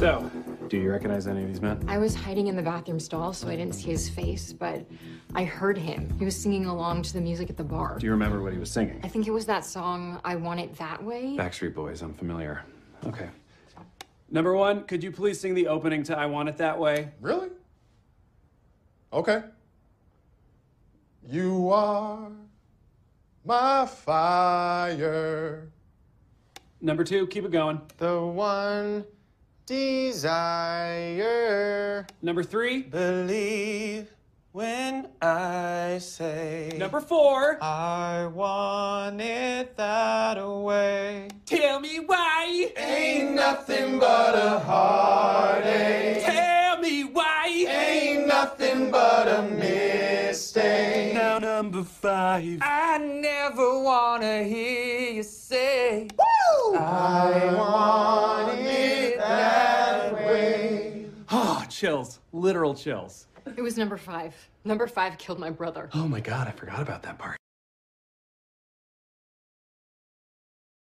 So, do you recognize any of these men? I was hiding in the bathroom stall, so I didn't see his face, but I heard him. He was singing along to the music at the bar. Do you remember what he was singing? I think it was that song, I Want It That Way. Backstreet Boys, I'm familiar. Okay. Number one, could you please sing the opening to I Want It That Way? Really? Okay. You are my fire. Number two, keep it going. The one desire. Number three. Believe when I say. Number four. I want it that way. Tell me why. Ain't nothing but a heartache. Tell me why. Ain't nothing but a mistake. Now number five. I never wanna hear you say. I want chills. Literal chills. It was number five. Number five killed my brother. Oh my god, I forgot about that part.